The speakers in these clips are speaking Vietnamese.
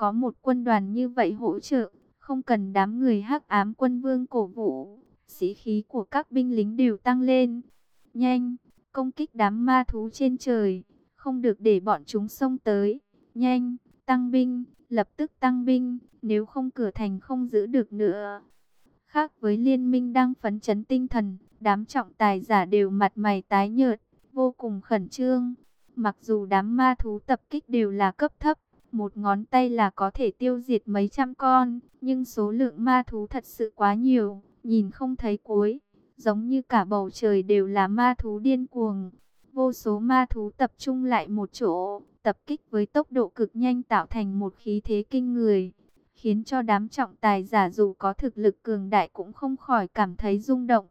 Có một quân đoàn như vậy hỗ trợ, không cần đám người hắc ám quân vương cổ vũ, sĩ khí của các binh lính đều tăng lên. Nhanh, công kích đám ma thú trên trời, không được để bọn chúng xông tới. Nhanh, tăng binh, lập tức tăng binh, nếu không cửa thành không giữ được nữa. Khác với liên minh đang phấn chấn tinh thần, đám trọng tài giả đều mặt mày tái nhợt, vô cùng khẩn trương. Mặc dù đám ma thú tập kích đều là cấp thấp, một ngón tay là có thể tiêu diệt mấy trăm con, nhưng số lượng ma thú thật sự quá nhiều, nhìn không thấy cuối, giống như cả bầu trời đều là ma thú điên cuồng. Vô số ma thú tập trung lại một chỗ, tập kích với tốc độ cực nhanh tạo thành một khí thế kinh người, khiến cho đám trọng tài giả dù có thực lực cường đại cũng không khỏi cảm thấy rung động.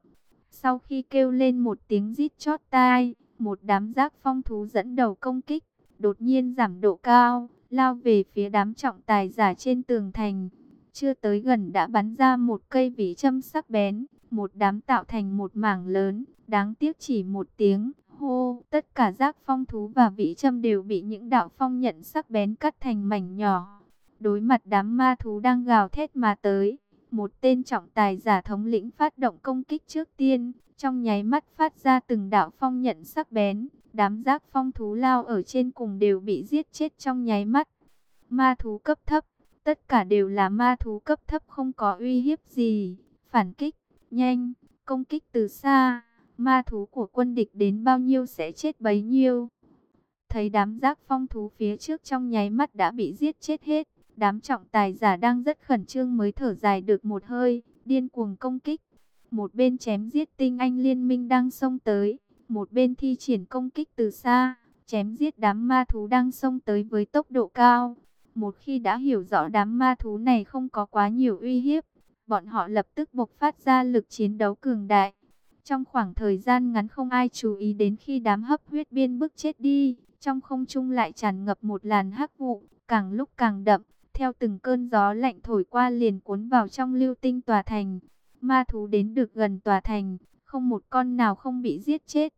Sau khi kêu lên một tiếng rít chót tai, một đám giác phong thú dẫn đầu công kích, đột nhiên giảm độ cao, lao về phía đám trọng tài giả trên tường thành. Chưa tới gần đã bắn ra một cây vỉ châm sắc bén, một đám tạo thành một mảng lớn, đáng tiếc chỉ một tiếng, hô, tất cả giác phong thú và vĩ châm đều bị những đạo phong nhận sắc bén cắt thành mảnh nhỏ. Đối mặt đám ma thú đang gào thét mà tới, một tên trọng tài giả thống lĩnh phát động công kích trước tiên, trong nháy mắt phát ra từng đạo phong nhận sắc bén, đám giác phong thú lao ở trên cùng đều bị giết chết trong nháy mắt. Ma thú cấp thấp, tất cả đều là ma thú cấp thấp không có uy hiếp gì, phản kích, nhanh, công kích từ xa ma thú của quân địch đến bao nhiêu sẽ chết bấy nhiêu. Thấy đám giác phong thú phía trước trong nháy mắt đã bị giết chết hết, đám trọng tài giả đang rất khẩn trương mới thở dài được một hơi, điên cuồng công kích. Một bên chém giết tinh anh liên minh đang xông tới, một bên thi triển công kích từ xa, chém giết đám ma thú đang xông tới với tốc độ cao. Một khi đã hiểu rõ đám ma thú này không có quá nhiều uy hiếp, bọn họ lập tức bộc phát ra lực chiến đấu cường đại. Trong khoảng thời gian ngắn không ai chú ý đến khi đám hấp huyết biên bức chết đi, trong không trung lại tràn ngập một làn hắc vụ, càng lúc càng đậm, theo từng cơn gió lạnh thổi qua liền cuốn vào trong lưu tinh tòa thành. Ma thú đến được gần tòa thành, không một con nào không bị giết chết,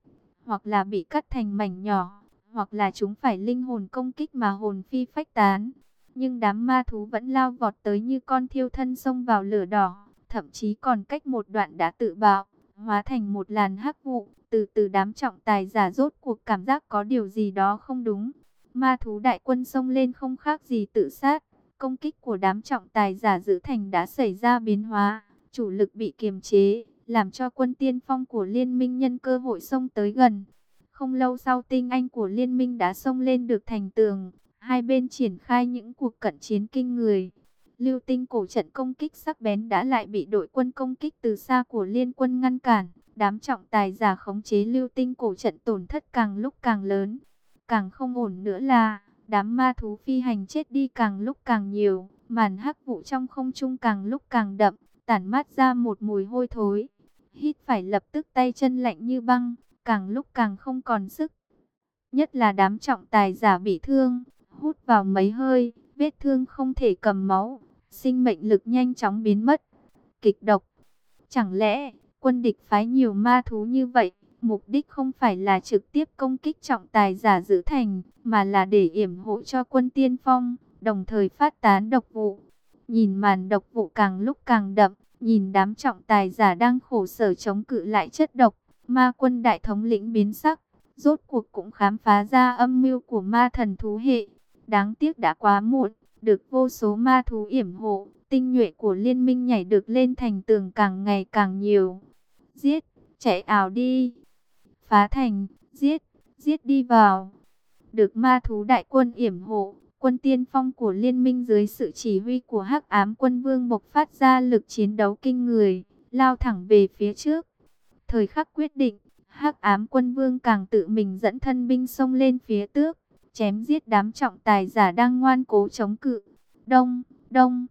hoặc là bị cắt thành mảnh nhỏ, hoặc là chúng phải linh hồn công kích mà hồn phi phách tán. Nhưng đám ma thú vẫn lao vọt tới như con thiêu thân xông vào lửa đỏ, thậm chí còn cách một đoạn đã tự bạo hóa thành một làn hắc vụ, từ từ đám trọng tài giả rốt cuộc cảm giác có điều gì đó không đúng. Ma thú đại quân xông lên không khác gì tự sát, công kích của đám trọng tài giả giữ thành đã xảy ra biến hóa, chủ lực bị kiềm chế, làm cho quân tiên phong của liên minh nhân cơ hội xông tới gần. Không lâu sau tinh anh của liên minh đã xông lên được thành tường, hai bên triển khai những cuộc cận chiến kinh người. Lưu tinh cổ trận công kích sắc bén đã lại bị đội quân công kích từ xa của liên quân ngăn cản. Đám trọng tài giả khống chế lưu tinh cổ trận tổn thất càng lúc càng lớn. Càng không ổn nữa là, đám ma thú phi hành chết đi càng lúc càng nhiều. Màn hắc vụ trong không trung càng lúc càng đậm, tản mát ra một mùi hôi thối. Hít phải lập tức tay chân lạnh như băng, càng lúc càng không còn sức. Nhất là đám trọng tài giả bị thương, hút vào mấy hơi, vết thương không thể cầm máu, sinh mệnh lực nhanh chóng biến mất. Kịch độc. Chẳng lẽ, quân địch phái nhiều ma thú như vậy, mục đích không phải là trực tiếp công kích trọng tài giả giữ thành, mà là để yểm hộ cho quân tiên phong, đồng thời phát tán độc vụ. Nhìn màn độc vụ càng lúc càng đậm, nhìn đám trọng tài giả đang khổ sở chống cự lại chất độc, ma quân đại thống lĩnh biến sắc, rốt cuộc cũng khám phá ra âm mưu của ma thần thú hệ. Đáng tiếc đã quá muộn được vô số ma thú yểm hộ, tinh nhuệ của liên minh nhảy được lên thành tường càng ngày càng nhiều. Giết, chạy ảo đi. Phá thành, giết, giết đi vào. Được ma thú đại quân yểm hộ, quân tiên phong của liên minh dưới sự chỉ huy của hắc ám quân vương bộc phát ra lực chiến đấu kinh người, lao thẳng về phía trước. Thời khắc quyết định, hắc ám quân vương càng tự mình dẫn thân binh xông lên phía tước chém giết đám trọng tài giả đang ngoan cố chống cự. Đông, đông,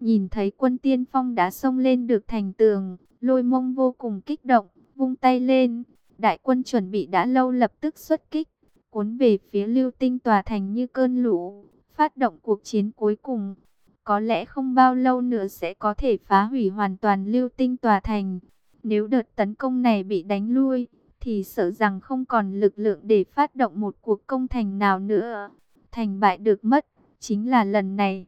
nhìn thấy quân tiên phong đã xông lên được thành tường, lôi mông vô cùng kích động, vung tay lên. Đại quân chuẩn bị đã lâu lập tức xuất kích, cuốn về phía lưu tinh tòa thành như cơn lũ, phát động cuộc chiến cuối cùng. Có lẽ không bao lâu nữa sẽ có thể phá hủy hoàn toàn lưu tinh tòa thành. Nếu đợt tấn công này bị đánh lui, thì sợ rằng không còn lực lượng để phát động một cuộc công thành nào nữa. Thành bại được mất, chính là lần này.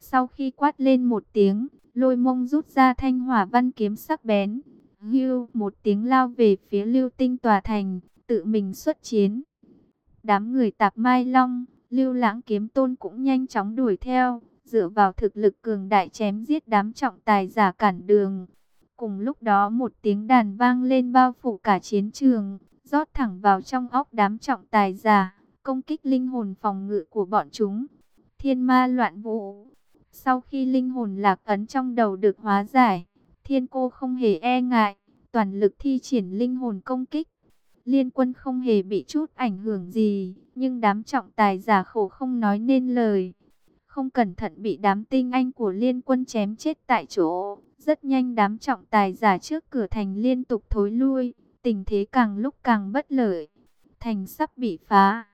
Sau khi quát lên một tiếng, lôi mông rút ra thanh hỏa văn kiếm sắc bén. Hưu một tiếng lao về phía lưu tinh tòa thành, tự mình xuất chiến. Đám người tạp mai long, lưu lãng kiếm tôn cũng nhanh chóng đuổi theo, dựa vào thực lực cường đại chém giết đám trọng tài giả cản đường. Cùng lúc đó một tiếng đàn vang lên bao phủ cả chiến trường, rót thẳng vào trong óc đám trọng tài giả, công kích linh hồn phòng ngự của bọn chúng. Thiên ma loạn vũ. Sau khi linh hồn lạc ấn trong đầu được hóa giải, thiên cô không hề e ngại, toàn lực thi triển linh hồn công kích. Liên quân không hề bị chút ảnh hưởng gì, nhưng đám trọng tài giả khổ không nói nên lời. Không cẩn thận bị đám tinh anh của liên quân chém chết tại chỗ. Rất nhanh đám trọng tài giả trước cửa thành liên tục thối lui, tình thế càng lúc càng bất lợi. Thành sắp bị phá.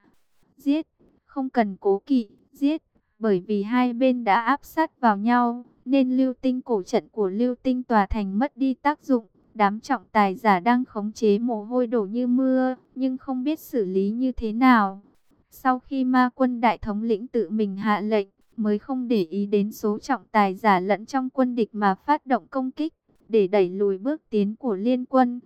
Giết, không cần cố kỵ, giết, bởi vì hai bên đã áp sát vào nhau, nên lưu tinh cổ trận của lưu tinh tòa thành mất đi tác dụng. Đám trọng tài giả đang khống chế mồ hôi đổ như mưa, nhưng không biết xử lý như thế nào. Sau khi ma quân đại thống lĩnh tự mình hạ lệnh, mới không để ý đến số trọng tài giả lẫn trong quân địch mà phát động công kích, để đẩy lùi bước tiến của liên quân.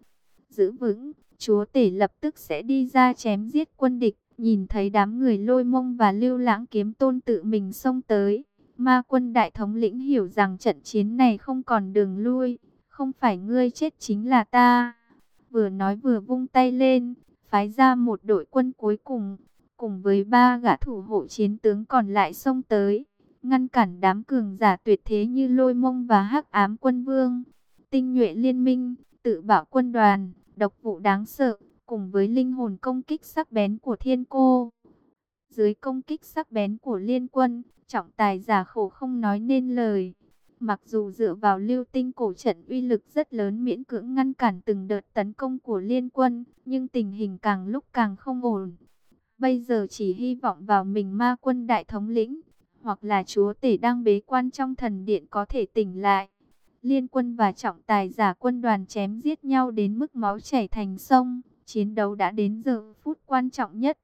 Giữ vững, chúa tể lập tức sẽ đi ra chém giết quân địch, nhìn thấy đám người lôi mông và lưu lãng kiếm tôn tự mình xông tới. Ma quân đại thống lĩnh hiểu rằng trận chiến này không còn đường lui, không phải ngươi chết chính là ta. Vừa nói vừa vung tay lên, phái ra một đội quân cuối cùng, cùng với ba gã thủ hộ chiến tướng còn lại xông tới, ngăn cản đám cường giả tuyệt thế như Lôi Mông và Hắc Ám Quân Vương, Tinh nhuệ liên minh, tự bảo quân đoàn, độc vụ đáng sợ, cùng với linh hồn công kích sắc bén của Thiên Cô. Dưới công kích sắc bén của liên quân, trọng tài giả khổ không nói nên lời. Mặc dù dựa vào lưu tinh cổ trận uy lực rất lớn miễn cưỡng ngăn cản từng đợt tấn công của liên quân, nhưng tình hình càng lúc càng không ổn. Bây giờ chỉ hy vọng vào mình ma quân đại thống lĩnh, hoặc là chúa tể đang bế quan trong thần điện có thể tỉnh lại. Liên quân và trọng tài giả quân đoàn chém giết nhau đến mức máu chảy thành sông, chiến đấu đã đến giờ phút quan trọng nhất.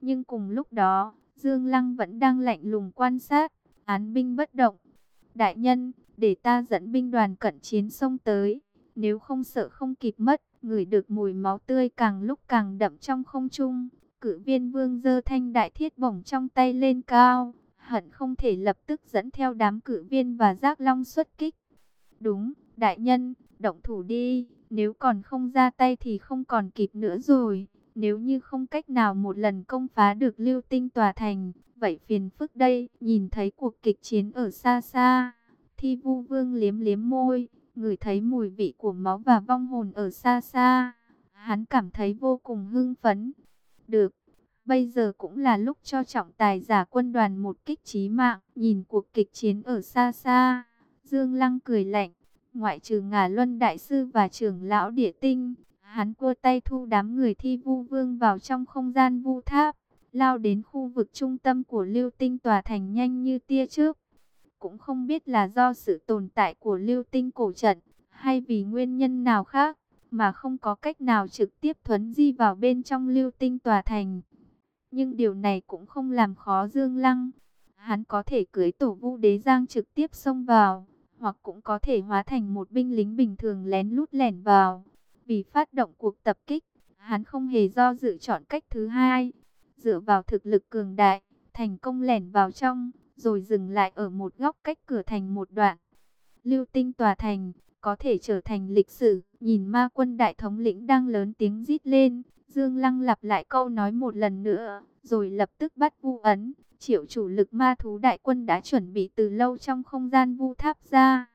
Nhưng cùng lúc đó, Dương Lăng vẫn đang lạnh lùng quan sát, án binh bất động. Đại nhân, để ta dẫn binh đoàn cận chiến sông tới, nếu không sợ không kịp mất, ngửi được mùi máu tươi càng lúc càng đậm trong không trung. Cử viên vương dơ thanh đại thiết bổng trong tay lên cao, hận không thể lập tức dẫn theo đám cử viên và giác long xuất kích. Đúng, đại nhân, động thủ đi, nếu còn không ra tay thì không còn kịp nữa rồi. Nếu như không cách nào một lần công phá được lưu tinh tòa thành, vậy phiền phức đây, nhìn thấy cuộc kịch chiến ở xa xa. Thi vu vương liếm liếm môi, ngửi thấy mùi vị của máu và vong hồn ở xa xa. Hắn cảm thấy vô cùng hưng phấn, được, bây giờ cũng là lúc cho trọng tài giả quân đoàn một kích trí mạng, nhìn cuộc kịch chiến ở xa xa. Dương Lăng cười lạnh, ngoại trừ ngà luân đại sư và trưởng lão địa tinh, hắn cua tay thu đám người thi vu vương vào trong không gian vu tháp, lao đến khu vực trung tâm của lưu tinh tòa thành nhanh như tia trước. Cũng không biết là do sự tồn tại của lưu tinh cổ trận, hay vì nguyên nhân nào khác mà không có cách nào trực tiếp thuấn di vào bên trong lưu tinh tòa thành. Nhưng điều này cũng không làm khó Dương Lăng. Hắn có thể cưới tổ vu đế giang trực tiếp xông vào, hoặc cũng có thể hóa thành một binh lính bình thường lén lút lẻn vào. Vì phát động cuộc tập kích, hắn không hề do dự chọn cách thứ hai. Dựa vào thực lực cường đại, thành công lẻn vào trong, rồi dừng lại ở một góc cách cửa thành một đoạn. Lưu tinh tòa thành, có thể trở thành lịch sử. Nhìn ma quân đại thống lĩnh đang lớn tiếng rít lên, Dương Lăng lặp lại câu nói một lần nữa, rồi lập tức bắt vu ấn. Triệu chủ lực ma thú đại quân đã chuẩn bị từ lâu trong không gian vu tháp ra.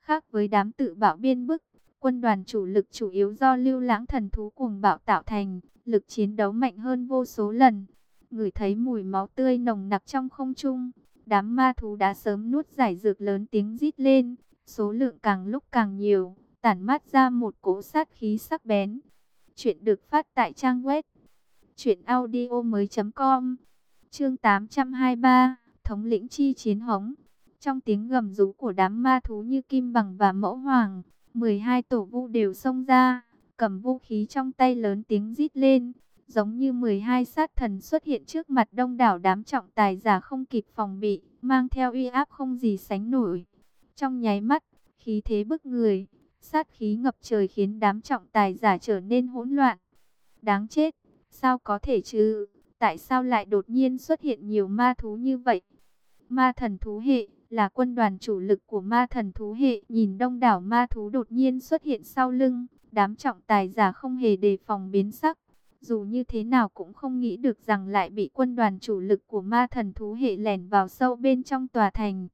Khác với đám tự bảo biên bức, quân đoàn chủ lực chủ yếu do lưu lãng thần thú cuồng bạo tạo thành, lực chiến đấu mạnh hơn vô số lần. Người thấy mùi máu tươi nồng nặc trong không trung, đám ma thú đã sớm nuốt giải dược lớn tiếng rít lên, Số lượng càng lúc càng nhiều, tản mát ra một cỗ sát khí sắc bén. Chuyện được phát tại trang web truyệnaudiomoi.com. Chương 823, thống lĩnh chi chiến hống. Trong tiếng gầm rú của đám ma thú như kim bằng và mẫu hoàng, 12 tổ vu đều xông ra, cầm vũ khí trong tay lớn tiếng rít lên, giống như 12 sát thần xuất hiện trước mặt đông đảo đám trọng tài giả không kịp phòng bị, mang theo uy áp không gì sánh nổi. Trong nháy mắt, khí thế bức người, sát khí ngập trời khiến đám trọng tài giả trở nên hỗn loạn. Đáng chết, sao có thể chứ? Tại sao lại đột nhiên xuất hiện nhiều ma thú như vậy? Ma thần thú hệ là quân đoàn chủ lực của ma thần thú hệ. Nhìn đông đảo ma thú đột nhiên xuất hiện sau lưng, đám trọng tài giả không hề đề phòng biến sắc. Dù như thế nào cũng không nghĩ được rằng lại bị quân đoàn chủ lực của ma thần thú hệ lẻn vào sâu bên trong tòa thành.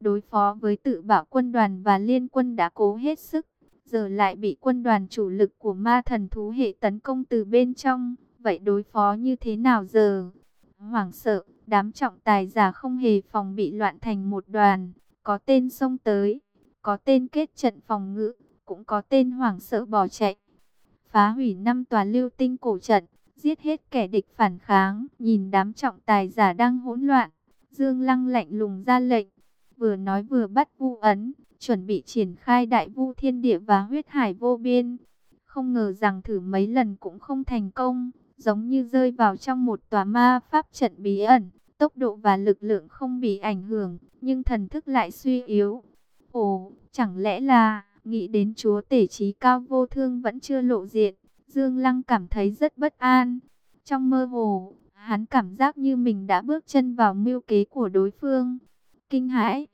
Đối phó với tự bảo quân đoàn và liên quân đã cố hết sức, giờ lại bị quân đoàn chủ lực của ma thần thú hệ tấn công từ bên trong. Vậy đối phó như thế nào giờ? Hoảng sợ, đám trọng tài giả không hề phòng bị loạn thành một đoàn, có tên xông tới, có tên kết trận phòng ngự, cũng có tên hoảng sợ bỏ chạy. Phá hủy năm tòa lưu tinh cổ trận, giết hết kẻ địch phản kháng, nhìn đám trọng tài giả đang hỗn loạn. Dương Lăng lạnh lùng ra lệnh, vừa nói vừa bắt vu ấn, chuẩn bị triển khai đại vu thiên địa và huyết hải vô biên. Không ngờ rằng thử mấy lần cũng không thành công, giống như rơi vào trong một tòa ma pháp trận bí ẩn, tốc độ và lực lượng không bị ảnh hưởng, nhưng thần thức lại suy yếu. Ồ, chẳng lẽ là, nghĩ đến chúa tể trí cao vô thương vẫn chưa lộ diện, Dương Lăng cảm thấy rất bất an. Trong mơ hồ, hắn cảm giác như mình đã bước chân vào mưu kế của đối phương. Kinh hãi,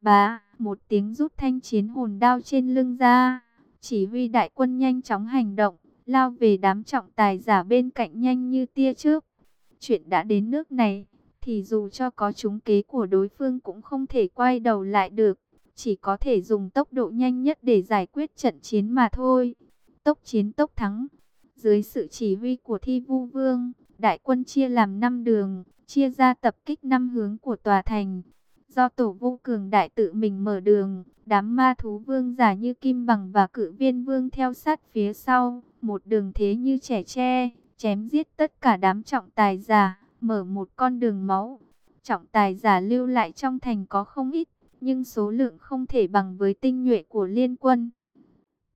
bá, một tiếng rút thanh chiến hồn đao trên lưng ra, chỉ huy đại quân nhanh chóng hành động lao về đám trọng tài giả bên cạnh nhanh như tia trước. Chuyện đã đến nước này, thì dù cho có trúng kế của đối phương cũng không thể quay đầu lại được, chỉ có thể dùng tốc độ nhanh nhất để giải quyết trận chiến mà thôi. Tốc chiến tốc thắng, dưới sự chỉ huy của Thi Vu Vương, đại quân chia làm 5 đường, chia ra tập kích năm hướng của tòa thành. Do tổ vô cường đại tự mình mở đường, đám ma thú vương giả như Kim Bằng và cự viên vương theo sát phía sau một đường thế như trẻ tre, chém giết tất cả đám trọng tài giả, mở một con đường máu. Trọng tài giả lưu lại trong thành có không ít, nhưng số lượng không thể bằng với tinh nhuệ của liên quân.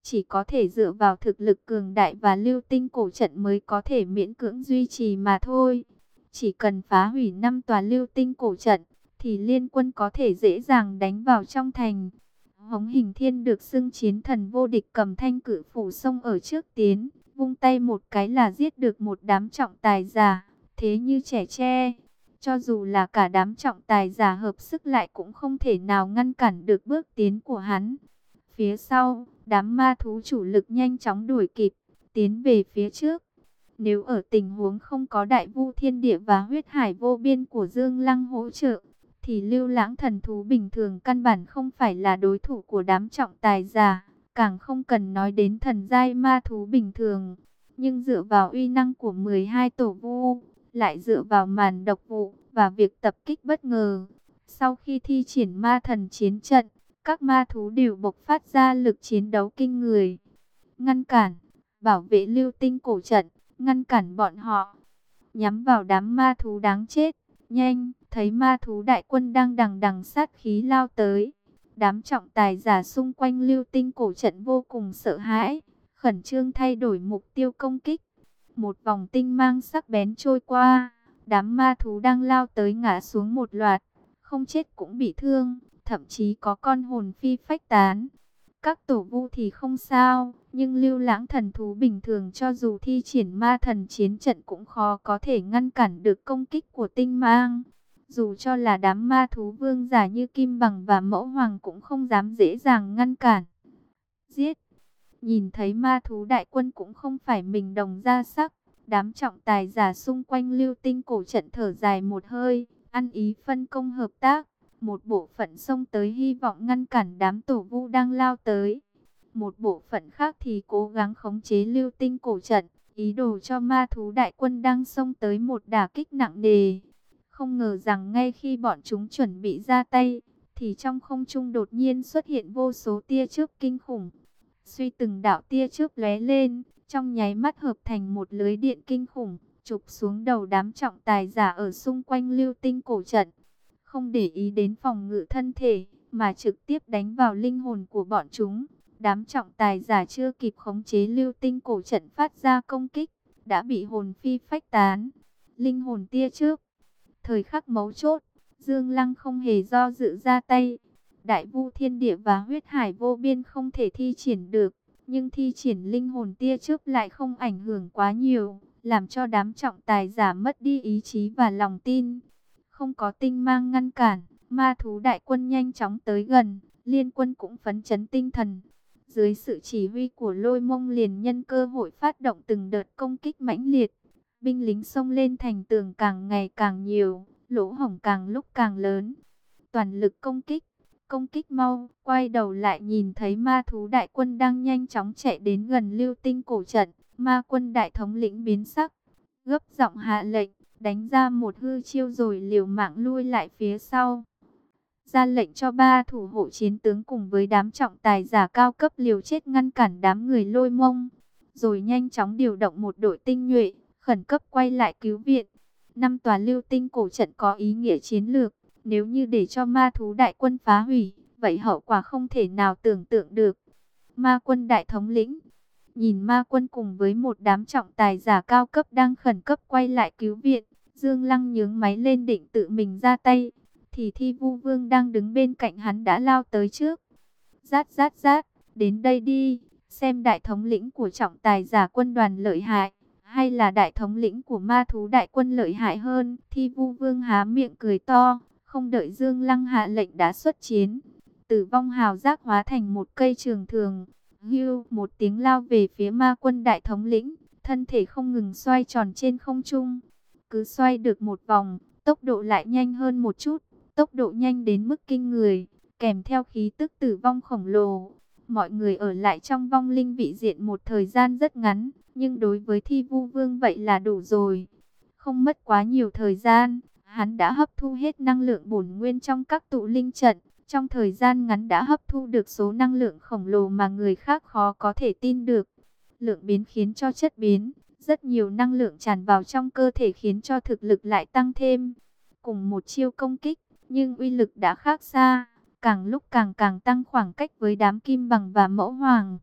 Chỉ có thể dựa vào thực lực cường đại và lưu tinh cổ trận mới có thể miễn cưỡng duy trì mà thôi. Chỉ cần phá hủy năm tòa lưu tinh cổ trận, thì liên quân có thể dễ dàng đánh vào trong thành. Hống hình thiên được xưng chiến thần vô địch cầm thanh cử phủ sông ở trước tiến, vung tay một cái là giết được một đám trọng tài giả, thế như trẻ tre. Cho dù là cả đám trọng tài giả hợp sức lại cũng không thể nào ngăn cản được bước tiến của hắn. Phía sau, đám ma thú chủ lực nhanh chóng đuổi kịp, tiến về phía trước. Nếu ở tình huống không có đại vu thiên địa và huyết hải vô biên của Dương Lăng hỗ trợ, thì lưu lãng thần thú bình thường căn bản không phải là đối thủ của đám trọng tài giả, càng không cần nói đến thần giai ma thú bình thường. Nhưng dựa vào uy năng của 12 tổ vu, lại dựa vào màn độc vụ và việc tập kích bất ngờ. Sau khi thi triển ma thần chiến trận, các ma thú đều bộc phát ra lực chiến đấu kinh người. Ngăn cản, bảo vệ lưu tinh cổ trận, ngăn cản bọn họ, nhắm vào đám ma thú đáng chết, nhanh thấy ma thú đại quân đang đằng đằng sát khí lao tới. Đám trọng tài giả xung quanh lưu tinh cổ trận vô cùng sợ hãi, khẩn trương thay đổi mục tiêu công kích. Một vòng tinh mang sắc bén trôi qua, đám ma thú đang lao tới ngã xuống một loạt, không chết cũng bị thương, thậm chí có con hồn phi phách tán. Các tổ vu thì không sao, nhưng lưu lãng thần thú bình thường cho dù thi triển ma thần chiến trận cũng khó có thể ngăn cản được công kích của tinh mang. Dù cho là đám ma thú vương giả như Kim Bằng và Mẫu Hoàng cũng không dám dễ dàng ngăn cản. Giết! Nhìn thấy ma thú đại quân cũng không phải mình đồng ra sắc. Đám trọng tài giả xung quanh lưu tinh cổ trận thở dài một hơi, ăn ý phân công hợp tác. Một bộ phận xông tới hy vọng ngăn cản đám tổ vu đang lao tới. Một bộ phận khác thì cố gắng khống chế lưu tinh cổ trận, ý đồ cho ma thú đại quân đang xông tới một đả kích nặng nề. Không ngờ rằng ngay khi bọn chúng chuẩn bị ra tay, thì trong không trung đột nhiên xuất hiện vô số tia chớp kinh khủng. Suy từng đạo tia chớp lóe lên, trong nháy mắt hợp thành một lưới điện kinh khủng, chụp xuống đầu đám trọng tài giả ở xung quanh lưu tinh cổ trận. Không để ý đến phòng ngự thân thể, mà trực tiếp đánh vào linh hồn của bọn chúng. Đám trọng tài giả chưa kịp khống chế lưu tinh cổ trận phát ra công kích, đã bị hồn phi phách tán. Linh hồn tia trước, Thời khắc mấu chốt, Dương Lăng không hề do dự ra tay. Đại vu thiên địa và huyết hải vô biên không thể thi triển được, nhưng thi triển linh hồn tia chớp lại không ảnh hưởng quá nhiều, làm cho đám trọng tài giả mất đi ý chí và lòng tin. Không có tinh mang ngăn cản, ma thú đại quân nhanh chóng tới gần, liên quân cũng phấn chấn tinh thần. Dưới sự chỉ huy của lôi mông liền nhân cơ hội phát động từng đợt công kích mãnh liệt. Binh lính xông lên thành tường càng ngày càng nhiều, lỗ hổng càng lúc càng lớn. Toàn lực công kích, công kích mau, quay đầu lại nhìn thấy ma thú đại quân đang nhanh chóng chạy đến gần lưu tinh cổ trận. Ma quân đại thống lĩnh biến sắc, gấp giọng hạ lệnh, đánh ra một hư chiêu rồi liều mạng lui lại phía sau. Ra lệnh cho ba thủ hộ chiến tướng cùng với đám trọng tài giả cao cấp liều chết ngăn cản đám người lôi mông. Rồi nhanh chóng điều động một đội tinh nhuệ, khẩn cấp quay lại cứu viện. Năm tòa lưu tinh cổ trận có ý nghĩa chiến lược, nếu như để cho ma thú đại quân phá hủy, vậy hậu quả không thể nào tưởng tượng được. Ma quân đại thống lĩnh, nhìn ma quân cùng với một đám trọng tài giả cao cấp đang khẩn cấp quay lại cứu viện, Dương Lăng nhướng máy lên định tự mình ra tay, thì thi vu vương đang đứng bên cạnh hắn đã lao tới trước. Rát rát rát, đến đây đi, xem đại thống lĩnh của trọng tài giả quân đoàn lợi hại hay là đại thống lĩnh của ma thú đại quân lợi hại hơn. Thi vu vương há miệng cười to, không đợi Dương Lăng hạ lệnh đã xuất chiến. Tử vong hào giác hóa thành một cây trường thường. Hưu một tiếng lao về phía ma quân đại thống lĩnh, thân thể không ngừng xoay tròn trên không trung. Cứ xoay được một vòng, tốc độ lại nhanh hơn một chút, tốc độ nhanh đến mức kinh người, kèm theo khí tức tử vong khổng lồ. Mọi người ở lại trong vong linh vị diện một thời gian rất ngắn, nhưng đối với thi vu vương vậy là đủ rồi. Không mất quá nhiều thời gian, hắn đã hấp thu hết năng lượng bổn nguyên trong các tụ linh trận. Trong thời gian ngắn đã hấp thu được số năng lượng khổng lồ mà người khác khó có thể tin được. Lượng biến khiến cho chất biến, rất nhiều năng lượng tràn vào trong cơ thể khiến cho thực lực lại tăng thêm. Cùng một chiêu công kích, nhưng uy lực đã khác xa, càng lúc càng càng tăng khoảng cách với đám kim bằng và mẫu hoàng.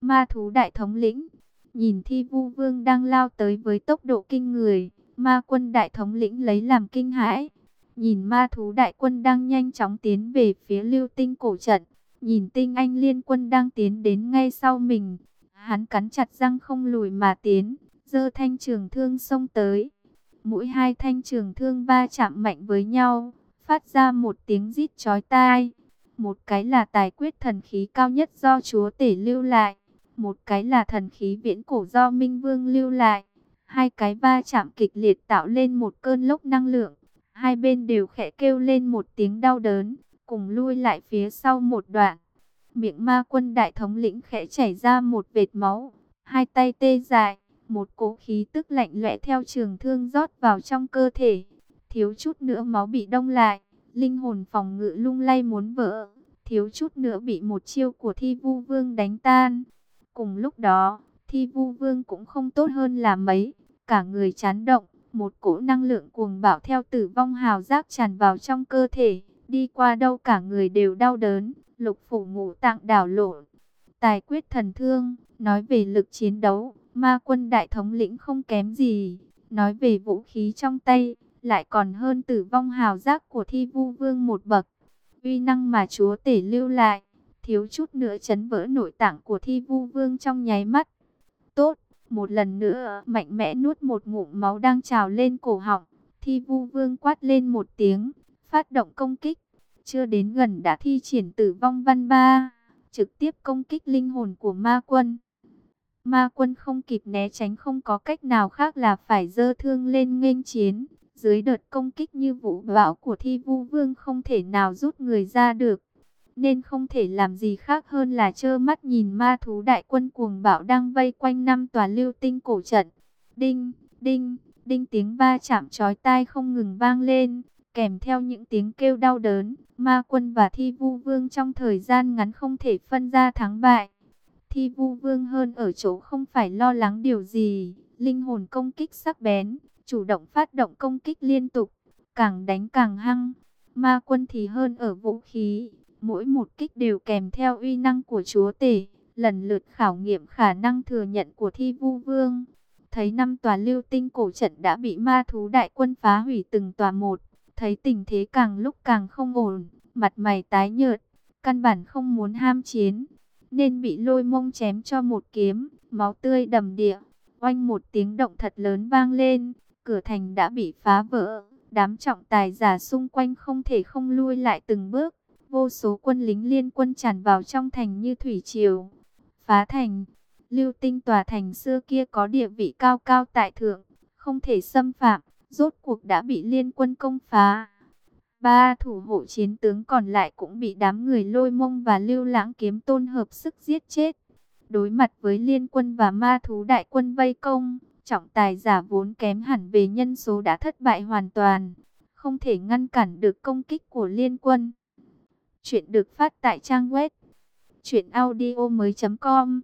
Ma thú đại thống lĩnh, Nhìn thi vu vương đang lao tới với tốc độ kinh người, ma quân đại thống lĩnh lấy làm kinh hãi. Nhìn ma thú đại quân đang nhanh chóng tiến về phía lưu tinh cổ trận, nhìn tinh anh liên quân đang tiến đến ngay sau mình. Hắn cắn chặt răng không lùi mà tiến, dơ thanh trường thương xông tới. Mũi hai thanh trường thương va chạm mạnh với nhau, phát ra một tiếng rít chói tai. Một cái là tài quyết thần khí cao nhất do chúa tể lưu lại một cái là thần khí viễn cổ do Minh Vương lưu lại. Hai cái va chạm kịch liệt tạo lên một cơn lốc năng lượng. Hai bên đều khẽ kêu lên một tiếng đau đớn, cùng lui lại phía sau một đoạn. Miệng ma quân đại thống lĩnh khẽ chảy ra một vệt máu, hai tay tê dại, một cỗ khí tức lạnh lẽ theo trường thương rót vào trong cơ thể. Thiếu chút nữa máu bị đông lại, linh hồn phòng ngự lung lay muốn vỡ, thiếu chút nữa bị một chiêu của thi vu vương đánh tan. Cùng lúc đó, thi vu vương cũng không tốt hơn là mấy, cả người chán động, một cỗ năng lượng cuồng bạo theo tử vong hào giác tràn vào trong cơ thể, đi qua đâu cả người đều đau đớn, lục phủ ngũ tạng đảo lộn. Tài quyết thần thương, nói về lực chiến đấu, ma quân đại thống lĩnh không kém gì, nói về vũ khí trong tay, lại còn hơn tử vong hào giác của thi vu vương một bậc. Uy năng mà chúa tể lưu lại, thiếu chút nữa chấn vỡ nội tạng của thi vu vương trong nháy mắt. Tốt, một lần nữa mạnh mẽ nuốt một ngụm máu đang trào lên cổ họng. Thi vu vương quát lên một tiếng, phát động công kích. Chưa đến gần đã thi triển tử vong văn ba, trực tiếp công kích linh hồn của ma quân. Ma quân không kịp né tránh không có cách nào khác là phải dơ thương lên nghênh chiến. Dưới đợt công kích như vũ bão của thi vu vương không thể nào rút người ra được nên không thể làm gì khác hơn là trơ mắt nhìn ma thú đại quân cuồng bạo đang vây quanh năm tòa lưu tinh cổ trận. Đinh, đinh, đinh tiếng va chạm chói tai không ngừng vang lên, kèm theo những tiếng kêu đau đớn, ma quân và thi vu vương trong thời gian ngắn không thể phân ra thắng bại. Thi vu vương hơn ở chỗ không phải lo lắng điều gì, linh hồn công kích sắc bén, chủ động phát động công kích liên tục, càng đánh càng hăng. Ma quân thì hơn ở vũ khí, Mỗi một kích đều kèm theo uy năng của chúa tể, lần lượt khảo nghiệm khả năng thừa nhận của thi vu vương. Thấy năm tòa lưu tinh cổ trận đã bị ma thú đại quân phá hủy từng tòa một, thấy tình thế càng lúc càng không ổn, mặt mày tái nhợt, căn bản không muốn ham chiến, nên bị lôi mông chém cho một kiếm, máu tươi đầm địa, oanh một tiếng động thật lớn vang lên, cửa thành đã bị phá vỡ, đám trọng tài giả xung quanh không thể không lui lại từng bước, vô số quân lính liên quân tràn vào trong thành như thủy triều, phá thành, lưu tinh tòa thành xưa kia có địa vị cao cao tại thượng, không thể xâm phạm, rốt cuộc đã bị liên quân công phá. Ba thủ hộ chiến tướng còn lại cũng bị đám người lôi mông và lưu lãng kiếm tôn hợp sức giết chết. Đối mặt với liên quân và ma thú đại quân vây công, trọng tài giả vốn kém hẳn về nhân số đã thất bại hoàn toàn, không thể ngăn cản được công kích của liên quân. Chuyện được phát tại trang web truyệnaudiomoi.com.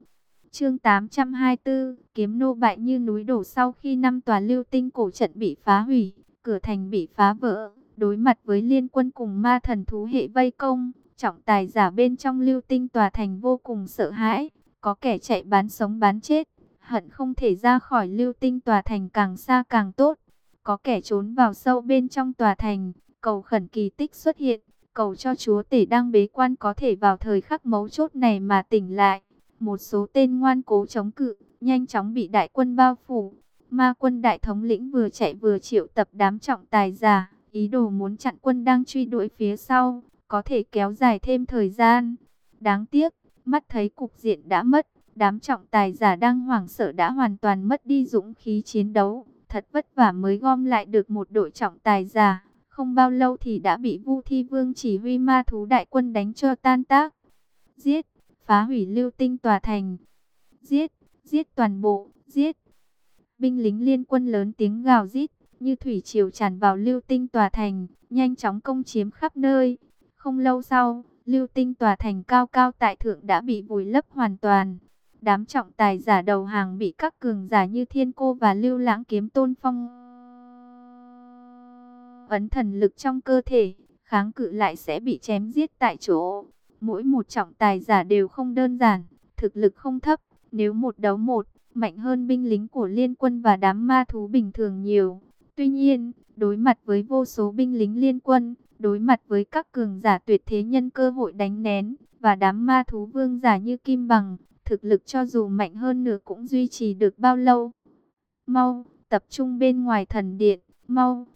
Chương 824, kiếm nô bại như núi đổ sau khi năm tòa lưu tinh cổ trận bị phá hủy, cửa thành bị phá vỡ, đối mặt với liên quân cùng ma thần thú hệ vây công, trọng tài giả bên trong lưu tinh tòa thành vô cùng sợ hãi, có kẻ chạy bán sống bán chết, hận không thể ra khỏi lưu tinh tòa thành càng xa càng tốt, có kẻ trốn vào sâu bên trong tòa thành, cầu khẩn kỳ tích xuất hiện, cầu cho chúa tể đang bế quan có thể vào thời khắc mấu chốt này mà tỉnh lại. Một số tên ngoan cố chống cự, nhanh chóng bị đại quân bao phủ. Ma quân đại thống lĩnh vừa chạy vừa triệu tập đám trọng tài giả, ý đồ muốn chặn quân đang truy đuổi phía sau, có thể kéo dài thêm thời gian. Đáng tiếc, mắt thấy cục diện đã mất, đám trọng tài giả đang hoảng sợ đã hoàn toàn mất đi dũng khí chiến đấu, thật vất vả mới gom lại được một đội trọng tài giả. Không bao lâu thì đã bị Vu Thi Vương chỉ huy ma thú đại quân đánh cho tan tác. Giết, phá hủy lưu tinh tòa thành. Giết, giết toàn bộ, giết. Binh lính liên quân lớn tiếng gào rít, như thủy triều tràn vào lưu tinh tòa thành, nhanh chóng công chiếm khắp nơi. Không lâu sau, lưu tinh tòa thành cao cao tại thượng đã bị vùi lấp hoàn toàn. Đám trọng tài giả đầu hàng bị các cường giả như thiên cô và lưu lãng kiếm tôn phong. Ấn thần lực trong cơ thể, kháng cự lại sẽ bị chém giết tại chỗ. Mỗi một trọng tài giả đều không đơn giản, thực lực không thấp. Nếu một đấu một, mạnh hơn binh lính của liên quân và đám ma thú bình thường nhiều. Tuy nhiên, đối mặt với vô số binh lính liên quân, đối mặt với các cường giả tuyệt thế nhân cơ hội đánh nén, và đám ma thú vương giả như Kim Bằng, thực lực cho dù mạnh hơn nữa cũng duy trì được bao lâu. Mau, tập trung bên ngoài thần điện, mau.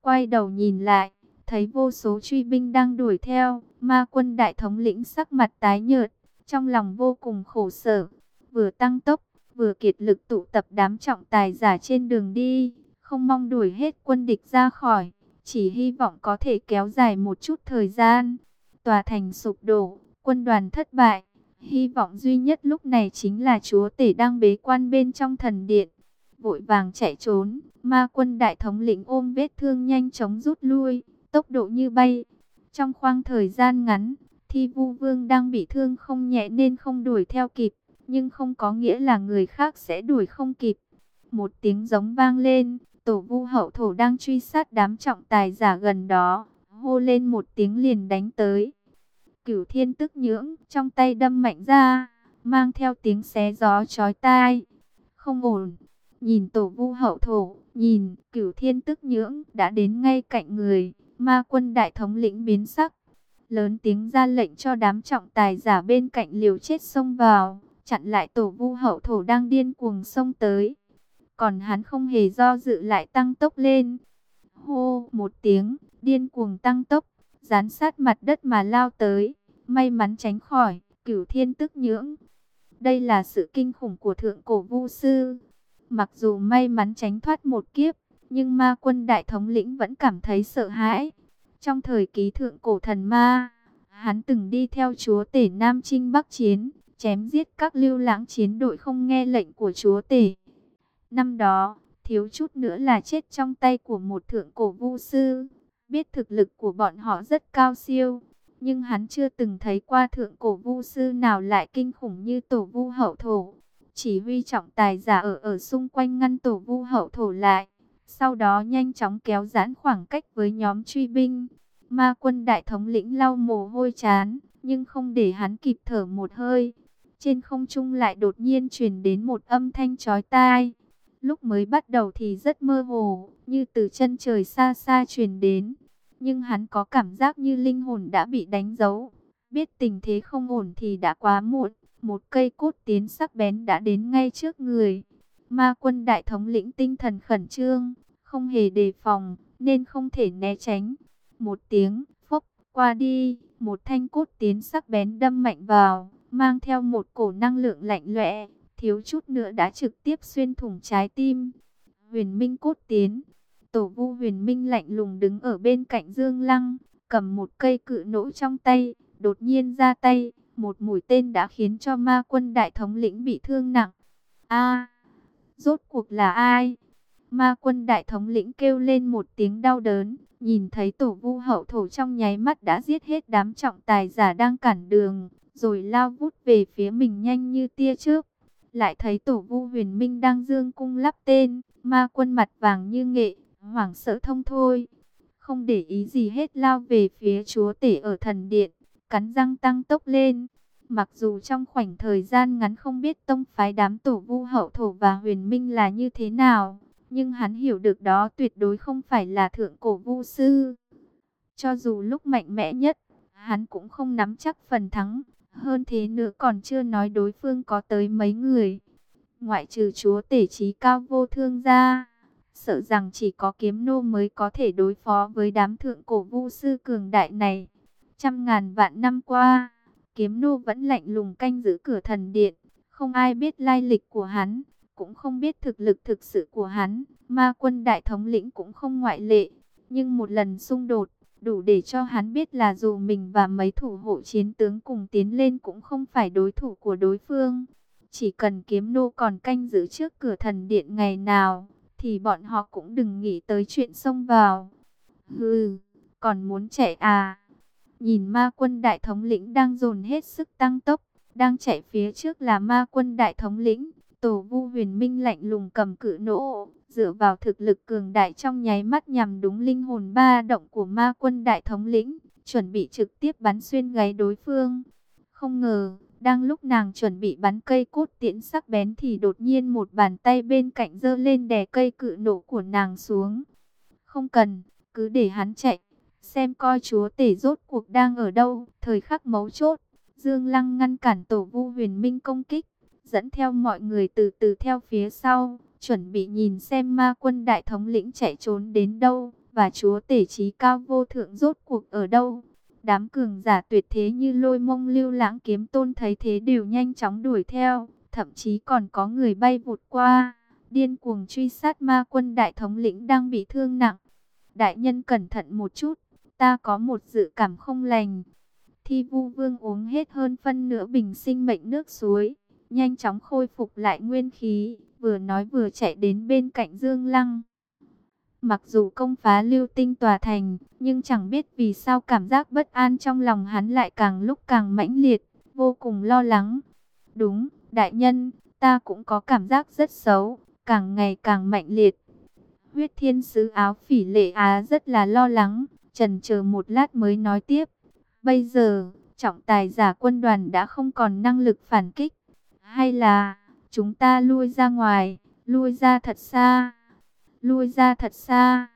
Quay đầu nhìn lại, thấy vô số truy binh đang đuổi theo, ma quân đại thống lĩnh sắc mặt tái nhợt, trong lòng vô cùng khổ sở, vừa tăng tốc, vừa kiệt lực tụ tập đám trọng tài giả trên đường đi, không mong đuổi hết quân địch ra khỏi, chỉ hy vọng có thể kéo dài một chút thời gian. Tòa thành sụp đổ, quân đoàn thất bại, hy vọng duy nhất lúc này chính là chúa tể đang bế quan bên trong thần điện, vội vàng chạy trốn, ma quân đại thống lĩnh ôm vết thương nhanh chóng rút lui, tốc độ như bay. Trong khoảng thời gian ngắn, thi vu vương đang bị thương không nhẹ nên không đuổi theo kịp, nhưng không có nghĩa là người khác sẽ đuổi không kịp. Một tiếng giống vang lên, tổ vu hậu thổ đang truy sát đám trọng tài giả gần đó, hô lên một tiếng liền đánh tới. Cửu thiên tức nhưỡng, trong tay đâm mạnh ra, mang theo tiếng xé gió chói tai. Không ổn, nhìn tổ vu hậu thổ, nhìn cửu thiên tức nhưỡng đã đến ngay cạnh người, ma quân đại thống lĩnh biến sắc. Lớn tiếng ra lệnh cho đám trọng tài giả bên cạnh liều chết xông vào, chặn lại tổ vu hậu thổ đang điên cuồng xông tới. Còn hắn không hề do dự lại tăng tốc lên. Hô một tiếng, điên cuồng tăng tốc, dán sát mặt đất mà lao tới. May mắn tránh khỏi, cửu thiên tức nhưỡng. Đây là sự kinh khủng của thượng cổ vu sư. Mặc dù may mắn tránh thoát một kiếp, nhưng ma quân đại thống lĩnh vẫn cảm thấy sợ hãi. Trong thời ký thượng cổ thần ma, hắn từng đi theo chúa tể Nam Trinh Bắc Chiến, chém giết các lưu lãng chiến đội không nghe lệnh của chúa tể. Năm đó, thiếu chút nữa là chết trong tay của một thượng cổ vu sư. Biết thực lực của bọn họ rất cao siêu, nhưng hắn chưa từng thấy qua thượng cổ vu sư nào lại kinh khủng như tổ vu hậu thổ. Chỉ huy trọng tài giả ở ở xung quanh ngăn tổ vu hậu thổ lại. Sau đó nhanh chóng kéo giãn khoảng cách với nhóm truy binh. Ma quân đại thống lĩnh lau mồ hôi chán, nhưng không để hắn kịp thở một hơi. Trên không trung lại đột nhiên truyền đến một âm thanh chói tai. Lúc mới bắt đầu thì rất mơ hồ, như từ chân trời xa xa truyền đến. nhưng hắn có cảm giác như linh hồn đã bị đánh dấu. Biết tình thế không ổn thì đã quá muộn, một cây cốt tiến sắc bén đã đến ngay trước người. Ma quân đại thống lĩnh tinh thần khẩn trương, không hề đề phòng, nên không thể né tránh. Một tiếng, phốc, qua đi, một thanh cốt tiến sắc bén đâm mạnh vào, mang theo một cổ năng lượng lạnh lẽo, thiếu chút nữa đã trực tiếp xuyên thủng trái tim. Huyền Minh cốt tiến, Tổ Vu Huyền Minh lạnh lùng đứng ở bên cạnh Dương Lăng, cầm một cây cự nỗ trong tay, đột nhiên ra tay, một mũi tên đã khiến cho ma quân đại thống lĩnh bị thương nặng. A, rốt cuộc là ai? Ma quân đại thống lĩnh kêu lên một tiếng đau đớn, nhìn thấy tổ vu hậu thổ trong nháy mắt đã giết hết đám trọng tài giả đang cản đường, rồi lao vút về phía mình nhanh như tia trước. Lại thấy tổ vu huyền minh đang dương cung lắp tên, ma quân mặt vàng như nghệ, hoảng sợ thông thôi. Không để ý gì hết lao về phía chúa tể ở thần điện, cắn răng tăng tốc lên. Mặc dù trong khoảnh thời gian ngắn không biết tông phái đám tổ vu hậu thổ và huyền minh là như thế nào, nhưng hắn hiểu được đó tuyệt đối không phải là thượng cổ vu sư. Cho dù lúc mạnh mẽ nhất, hắn cũng không nắm chắc phần thắng. Hơn thế nữa còn chưa nói đối phương có tới mấy người. Ngoại trừ chúa tể trí cao vô thương ra. Sợ rằng chỉ có kiếm nô mới có thể đối phó với đám thượng cổ vu sư cường đại này. Trăm ngàn vạn năm qua, kiếm nô vẫn lạnh lùng canh giữ cửa thần điện. Không ai biết lai lịch của hắn cũng không biết thực lực thực sự của hắn, ma quân đại thống lĩnh cũng không ngoại lệ. Nhưng một lần xung đột, đủ để cho hắn biết là dù mình và mấy thủ hộ chiến tướng cùng tiến lên cũng không phải đối thủ của đối phương. Chỉ cần kiếm nô còn canh giữ trước cửa thần điện ngày nào, thì bọn họ cũng đừng nghĩ tới chuyện xông vào. Hừ, còn muốn chạy à? Nhìn ma quân đại thống lĩnh đang dồn hết sức tăng tốc, đang chạy phía trước là ma quân đại thống lĩnh. Tổ vu huyền minh lạnh lùng cầm cự nỗ, dựa vào thực lực cường đại trong nháy mắt nhằm đúng linh hồn ba động của ma quân đại thống lĩnh, chuẩn bị trực tiếp bắn xuyên gáy đối phương. Không ngờ, đang lúc nàng chuẩn bị bắn cây cốt tiễn sắc bén thì đột nhiên một bàn tay bên cạnh giơ lên đè cây cự nổ của nàng xuống. Không cần, cứ để hắn chạy, xem coi chúa tể rốt cuộc đang ở đâu, thời khắc mấu chốt. Dương Lăng ngăn cản tổ vu huyền minh công kích, dẫn theo mọi người từ từ theo phía sau, chuẩn bị nhìn xem ma quân đại thống lĩnh chạy trốn đến đâu, và chúa tể trí cao vô thượng rốt cuộc ở đâu. Đám cường giả tuyệt thế như lôi mông lưu lãng kiếm tôn thấy thế đều nhanh chóng đuổi theo, thậm chí còn có người bay vụt qua, điên cuồng truy sát ma quân đại thống lĩnh đang bị thương nặng. Đại nhân cẩn thận một chút, ta có một dự cảm không lành. Thi vu vương uống hết hơn phân nửa bình sinh mệnh nước suối, nhanh chóng khôi phục lại nguyên khí, vừa nói vừa chạy đến bên cạnh Dương Lăng. Mặc dù công phá lưu tinh tòa thành, nhưng chẳng biết vì sao cảm giác bất an trong lòng hắn lại càng lúc càng mãnh liệt, vô cùng lo lắng. Đúng, đại nhân, ta cũng có cảm giác rất xấu, càng ngày càng mạnh liệt. Huyết thiên sứ áo phỉ lệ á rất là lo lắng, trần chờ một lát mới nói tiếp. Bây giờ, trọng tài giả quân đoàn đã không còn năng lực phản kích. Hay là, chúng ta lui ra ngoài, lui ra thật xa, lui ra thật xa.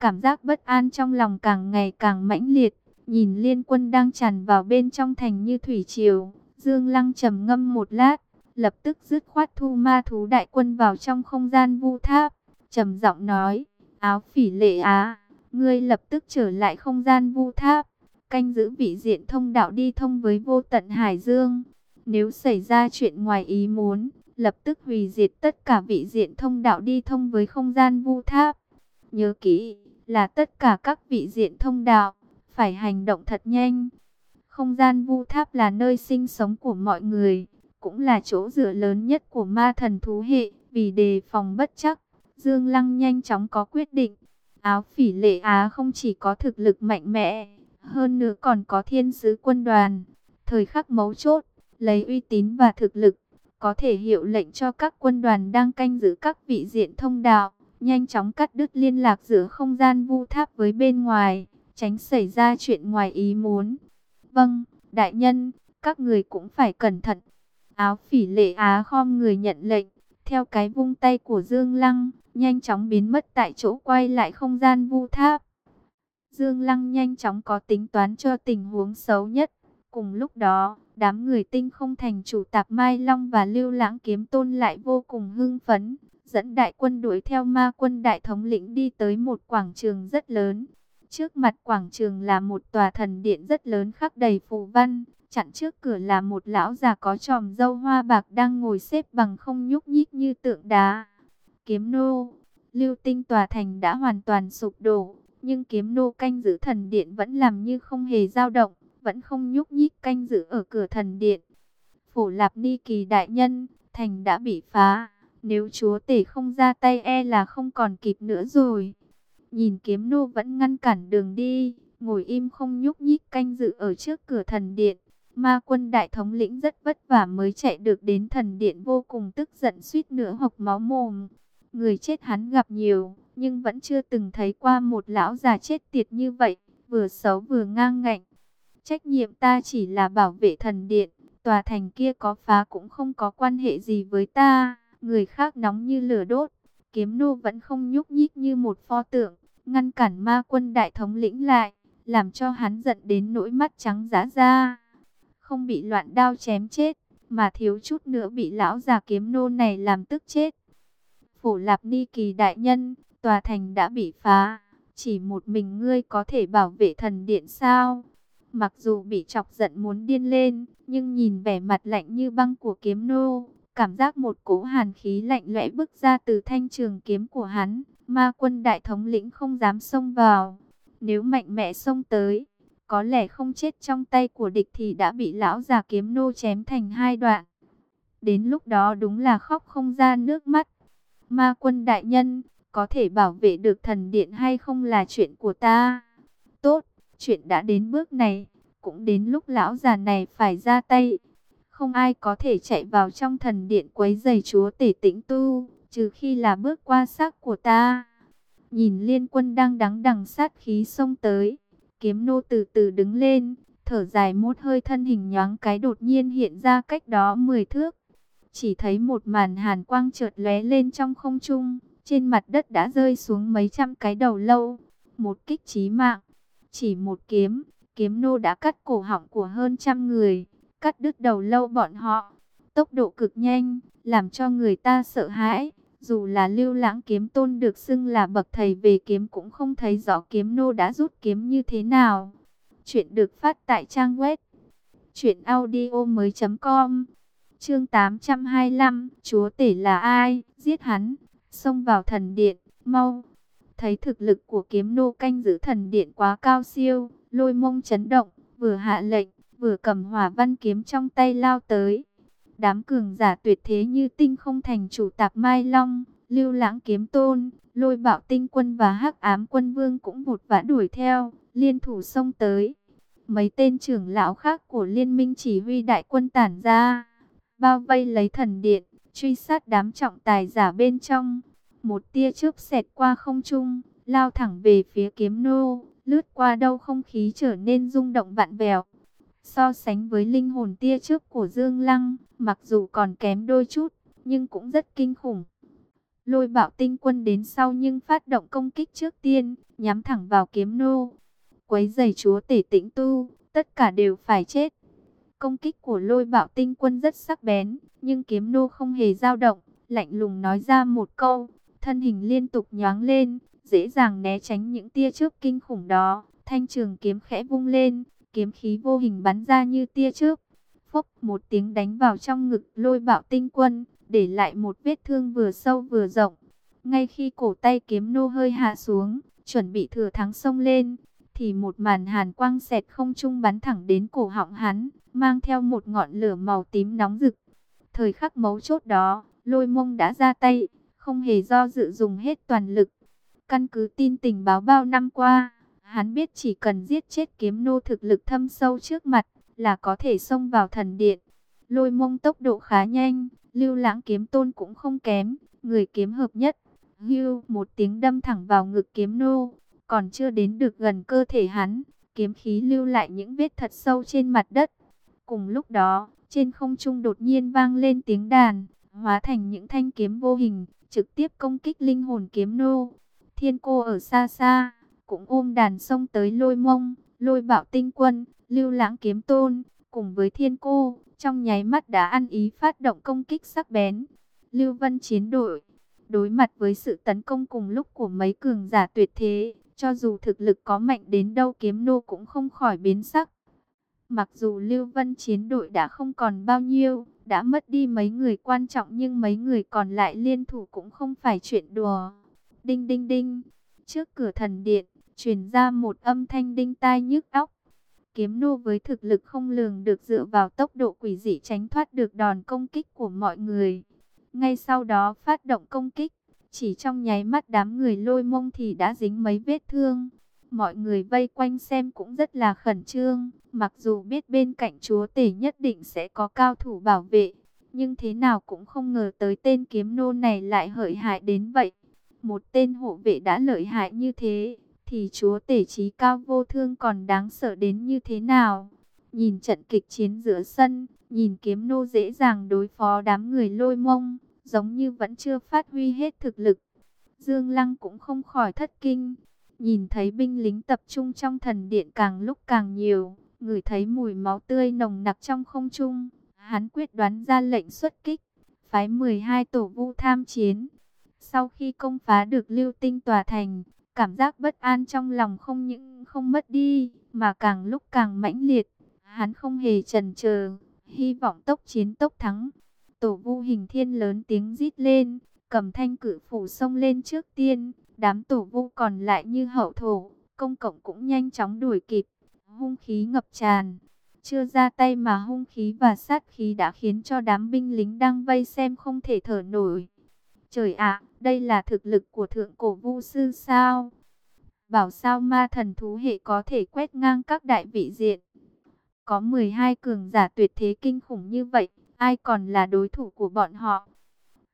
Cảm giác bất an trong lòng càng ngày càng mãnh liệt, nhìn liên quân đang tràn vào bên trong thành như thủy triều. Dương Lăng trầm ngâm một lát, lập tức dứt khoát thu ma thú đại quân vào trong không gian vu tháp. trầm giọng nói, áo phỉ lệ á, ngươi lập tức trở lại không gian vu tháp, canh giữ vị diện thông đạo đi thông với vô tận Hải Dương. Nếu xảy ra chuyện ngoài ý muốn, lập tức hủy diệt tất cả vị diện thông đạo đi thông với không gian vu tháp. Nhớ kỹ, là tất cả các vị diện thông đạo, phải hành động thật nhanh. Không gian vu tháp là nơi sinh sống của mọi người, cũng là chỗ dựa lớn nhất của ma thần thú hệ, vì đề phòng bất chắc. Dương Lăng nhanh chóng có quyết định. Áo phỉ lệ Á không chỉ có thực lực mạnh mẽ, hơn nữa còn có thiên sứ quân đoàn. Thời khắc mấu chốt, lấy uy tín và thực lực, có thể hiệu lệnh cho các quân đoàn đang canh giữ các vị diện thông đạo, nhanh chóng cắt đứt liên lạc giữa không gian vu tháp với bên ngoài, tránh xảy ra chuyện ngoài ý muốn. Vâng, đại nhân, các người cũng phải cẩn thận. Áo phỉ lệ á khom người nhận lệnh, theo cái vung tay của Dương Lăng, nhanh chóng biến mất tại chỗ quay lại không gian vu tháp. Dương Lăng nhanh chóng có tính toán cho tình huống xấu nhất. Cùng lúc đó, đám người tinh không thành chủ tạp Mai Long và Lưu Lãng Kiếm Tôn lại vô cùng hưng phấn, dẫn đại quân đuổi theo ma quân đại thống lĩnh đi tới một quảng trường rất lớn. Trước mặt quảng trường là một tòa thần điện rất lớn khắc đầy phù văn, chặn trước cửa là một lão già có tròm dâu hoa bạc đang ngồi xếp bằng không nhúc nhích như tượng đá. Kiếm nô, lưu tinh tòa thành đã hoàn toàn sụp đổ, nhưng kiếm nô canh giữ thần điện vẫn làm như không hề dao động, vẫn không nhúc nhích canh giữ ở cửa thần điện. Phổ Lạp Ni Kỳ đại nhân, thành đã bị phá, nếu chúa tể không ra tay e là không còn kịp nữa rồi. Nhìn kiếm nô vẫn ngăn cản đường đi, ngồi im không nhúc nhích canh giữ ở trước cửa thần điện. Ma quân đại thống lĩnh rất vất vả mới chạy được đến thần điện vô cùng tức giận suýt nữa hộc máu mồm. Người chết hắn gặp nhiều, nhưng vẫn chưa từng thấy qua một lão già chết tiệt như vậy, vừa xấu vừa ngang ngạnh. Trách nhiệm ta chỉ là bảo vệ thần điện, tòa thành kia có phá cũng không có quan hệ gì với ta. Người khác nóng như lửa đốt, kiếm nô vẫn không nhúc nhích như một pho tượng, ngăn cản ma quân đại thống lĩnh lại, làm cho hắn giận đến nỗi mắt trắng giá ra. Không bị loạn đao chém chết, mà thiếu chút nữa bị lão già kiếm nô này làm tức chết. Phổ Lạp Ni Kỳ đại nhân, tòa thành đã bị phá, chỉ một mình ngươi có thể bảo vệ thần điện sao? Mặc dù bị chọc giận muốn điên lên, nhưng nhìn vẻ mặt lạnh như băng của kiếm nô, cảm giác một cỗ hàn khí lạnh lẽo bức ra từ thanh trường kiếm của hắn, ma quân đại thống lĩnh không dám xông vào. Nếu mạnh mẽ xông tới, có lẽ không chết trong tay của địch thì đã bị lão già kiếm nô chém thành hai đoạn. Đến lúc đó đúng là khóc không ra nước mắt. Ma quân đại nhân, có thể bảo vệ được thần điện hay không là chuyện của ta. Tốt, chuyện đã đến bước này, cũng đến lúc lão già này phải ra tay. Không ai có thể chạy vào trong thần điện quấy giày chúa tể tĩnh tu, trừ khi là bước qua xác của ta. Nhìn liên quân đang đắng đằng sát khí xông tới, kiếm nô từ từ đứng lên, thở dài một hơi thân hình nhoáng cái đột nhiên hiện ra cách đó 10 thước. Chỉ thấy một màn hàn quang chợt lóe lên trong không trung, trên mặt đất đã rơi xuống mấy trăm cái đầu lâu. Một kích chí mạng, chỉ một kiếm, kiếm nô đã cắt cổ họng của hơn trăm người, cắt đứt đầu lâu bọn họ. Tốc độ cực nhanh, làm cho người ta sợ hãi. Dù là lưu lãng kiếm tôn được xưng là bậc thầy về kiếm cũng không thấy rõ kiếm nô đã rút kiếm như thế nào. Chuyện được phát tại trang web chuyện audio mới.com Chương 825 Chúa tể là ai? Giết hắn, xông vào thần điện, mau. Thấy thực lực của kiếm nô canh giữ thần điện quá cao siêu, lôi mông chấn động, vừa hạ lệnh, vừa cầm hỏa văn kiếm trong tay lao tới. Đám cường giả tuyệt thế như tinh không thành chủ tạp Mai Long, lưu lãng kiếm tôn, lôi bạo tinh quân và hắc ám quân vương cũng vụt vã đuổi theo, liên thủ xông tới. Mấy tên trưởng lão khác của liên minh chỉ huy đại quân tản ra, bao vây lấy thần điện, truy sát đám trọng tài giả bên trong. Một tia chớp xẹt qua không trung, lao thẳng về phía kiếm nô, lướt qua đâu không khí trở nên rung động vạn vẹo. So sánh với linh hồn tia trước của Dương Lăng, mặc dù còn kém đôi chút, nhưng cũng rất kinh khủng. Lôi bạo tinh quân đến sau nhưng phát động công kích trước tiên, nhắm thẳng vào kiếm nô. Quấy giày chúa tể tĩnh tu, tất cả đều phải chết. Công kích của lôi bạo tinh quân rất sắc bén, nhưng kiếm nô không hề dao động, lạnh lùng nói ra một câu, thân hình liên tục nhoáng lên, dễ dàng né tránh những tia trước kinh khủng đó. Thanh trường kiếm khẽ vung lên, kiếm khí vô hình bắn ra như tia chớp. Phốc một tiếng đánh vào trong ngực lôi bạo tinh quân, để lại một vết thương vừa sâu vừa rộng. Ngay khi cổ tay kiếm nô hơi hạ xuống, chuẩn bị thừa thắng xông lên, thì một màn hàn quang xẹt không trung bắn thẳng đến cổ họng hắn, mang theo một ngọn lửa màu tím nóng rực. Thời khắc mấu chốt đó, lôi mông đã ra tay, không hề do dự dùng hết toàn lực. Căn cứ tin tình báo bao năm qua, hắn biết chỉ cần giết chết kiếm nô thực lực thâm sâu trước mặt, là có thể xông vào thần điện. Lôi mông tốc độ khá nhanh, lưu lãng kiếm tôn cũng không kém, người kiếm hợp nhất. Hưu một tiếng đâm thẳng vào ngực kiếm nô, còn chưa đến được gần cơ thể hắn, kiếm khí lưu lại những vết thật sâu trên mặt đất. Cùng lúc đó, trên không trung đột nhiên vang lên tiếng đàn, hóa thành những thanh kiếm vô hình, trực tiếp công kích linh hồn kiếm nô. Thiên cô ở xa xa, cũng ôm đàn sông tới lôi mông, lôi bạo tinh quân, lưu lãng kiếm tôn, cùng với thiên cô, trong nháy mắt đã ăn ý phát động công kích sắc bén. Lưu Vân chiến đội, đối mặt với sự tấn công cùng lúc của mấy cường giả tuyệt thế, cho dù thực lực có mạnh đến đâu kiếm nô cũng không khỏi biến sắc. Mặc dù Lưu Vân chiến đội đã không còn bao nhiêu, đã mất đi mấy người quan trọng nhưng mấy người còn lại liên thủ cũng không phải chuyện đùa. Đinh đinh đinh, trước cửa thần điện, truyền ra một âm thanh đinh tai nhức óc. Kiếm nô với thực lực không lường được dựa vào tốc độ quỷ dị tránh thoát được đòn công kích của mọi người. Ngay sau đó phát động công kích, chỉ trong nháy mắt đám người lôi mông thì đã dính mấy vết thương. Mọi người vây quanh xem cũng rất là khẩn trương, mặc dù biết bên cạnh chúa tể nhất định sẽ có cao thủ bảo vệ, nhưng thế nào cũng không ngờ tới tên kiếm nô này lại hợi hại đến vậy. Một tên hộ vệ đã lợi hại như thế, thì chúa tể trí cao vô thương còn đáng sợ đến như thế nào? Nhìn trận kịch chiến giữa sân, nhìn kiếm nô dễ dàng đối phó đám người lôi mông, giống như vẫn chưa phát huy hết thực lực. Dương Lăng cũng không khỏi thất kinh, nhìn thấy binh lính tập trung trong thần điện càng lúc càng nhiều, ngửi thấy mùi máu tươi nồng nặc trong không trung, hắn quyết đoán ra lệnh xuất kích, phái 12 tổ vu tham chiến. Sau khi công phá được lưu tinh tòa thành, cảm giác bất an trong lòng không những không mất đi, mà càng lúc càng mãnh liệt. Hắn không hề chần chờ, hy vọng tốc chiến tốc thắng. Tổ vu hình thiên lớn tiếng rít lên, cầm thanh cử phủ sông lên trước tiên, đám tổ vu còn lại như hậu thổ, công cộng cũng nhanh chóng đuổi kịp, hung khí ngập tràn. Chưa ra tay mà hung khí và sát khí đã khiến cho đám binh lính đang vây xem không thể thở nổi. Trời ạ, đây là thực lực của thượng cổ vu sư sao? Bảo sao ma thần thú hệ có thể quét ngang các đại vị diện. Có 12 cường giả tuyệt thế kinh khủng như vậy, ai còn là đối thủ của bọn họ?